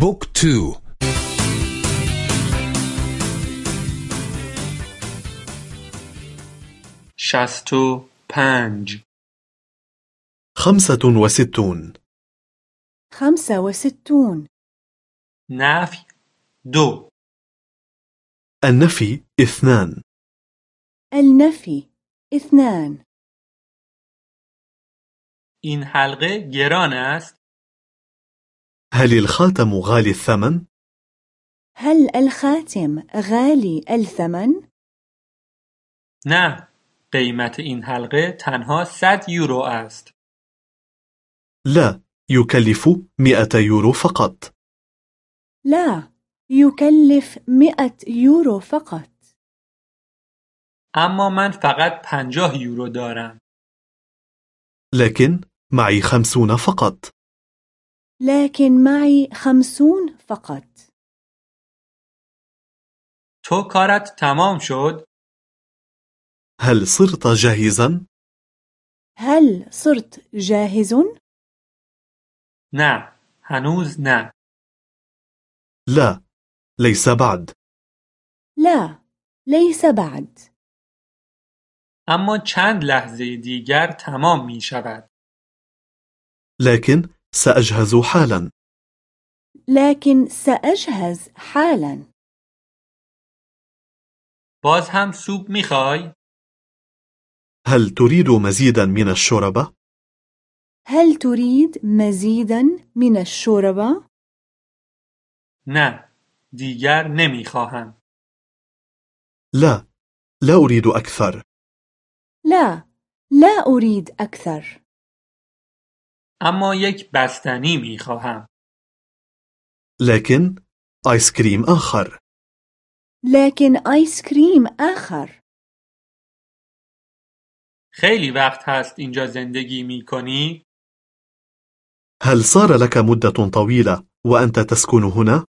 book two. شصت و پنج. خمسة وستون. خمسة وستون. نفی دو. النفي اثنان. النفي اثنان. این حلقه گران است؟ هل الخاتم غالي الثمن؟ هل الخاتم غالي الثمن؟ نه قیمت این حلقه تنها 100 یورو است. لا يكلف مئة يورو فقط. لا يكلف مئة يورو فقط. اما من فقط 50 یورو دارم. لكن معي خمسون فقط. لكن معي خمسون فقط تو کارت تمام شد؟ هل صرت جاهزا؟ هل صرت جاهز؟ نه هنوز نه لا ليس بعد لا ليس بعد اما چند لحظه دیگر تمام می شود لكن سأجهز حالا لكن سأجهز حالا باز هم سوپ می خوای؟ هل تريد مزيدا من الشوربة؟ هل تريد مزيدا من الشوربة؟ نه دیگر نمی خواهم لا لا أريد أكثر لا لا أريد أكثر اما یک بستنی می خواهم لكن آيس كريم آخر لكن آيس كريم آخر خیلی وقت هست اینجا زندگی می کنی؟ هل صار لك مدة طويلة وأنت تسكن هنا؟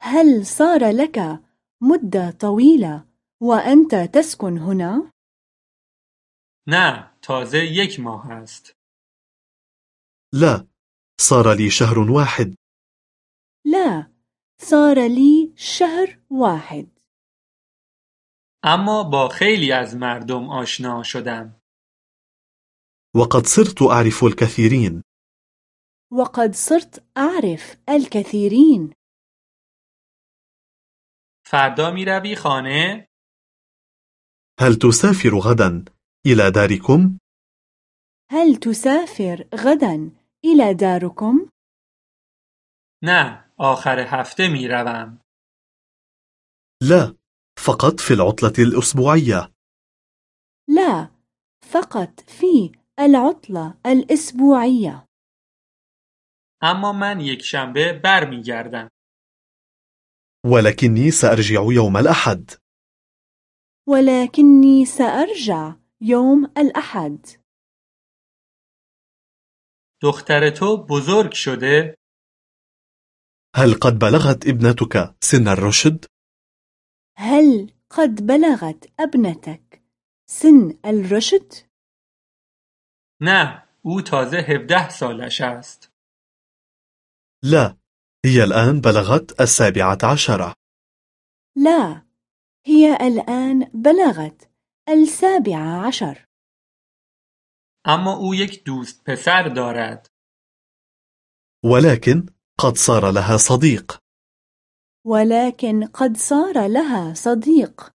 هل صار لك مدة طويلة وأنت تسكن هنا؟ نه تازه یک ماه است لا صار لي شهر واحد. لا صار لي شهر واحد. اما با خیلی از مردم آشنا شدم. وقد صرت أعرف الكثيرين. وقد صرت أعرف الكثيرين. فردا می روی خانه؟ هل تسافر غدا إلى داركم؟ هل تسافر غدا إلى داركم؟ نه آخر هفته می روم. لا فقط في العطلة الأسبوعية. لا فقط في العطلة الأسبوعية. اما من یک شنبه بر می گردم. ولكني سأرجع يوم الأحد. ولكني سأرجع يوم الأحد. دختر تو بزرگ شده؟ هل قد بلغت ابنتك سن الرشد؟ هل قد بلغت ابنتك سن الرشد؟ نه أو تازه 17 سالش است لا هي الآن بلغت السابعة عشرة لا هي الآن بلغت السابعة عشر اما او یک دوست پسر دارد. ولكن قد صار لها صديق. ولكن قد صار لها صديق.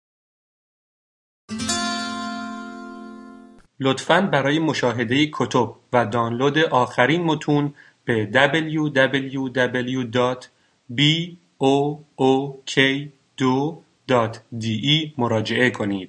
لطفاً برای مشاهده کتب و دانلود آخرین متون به www.book2.de مراجعه کنید.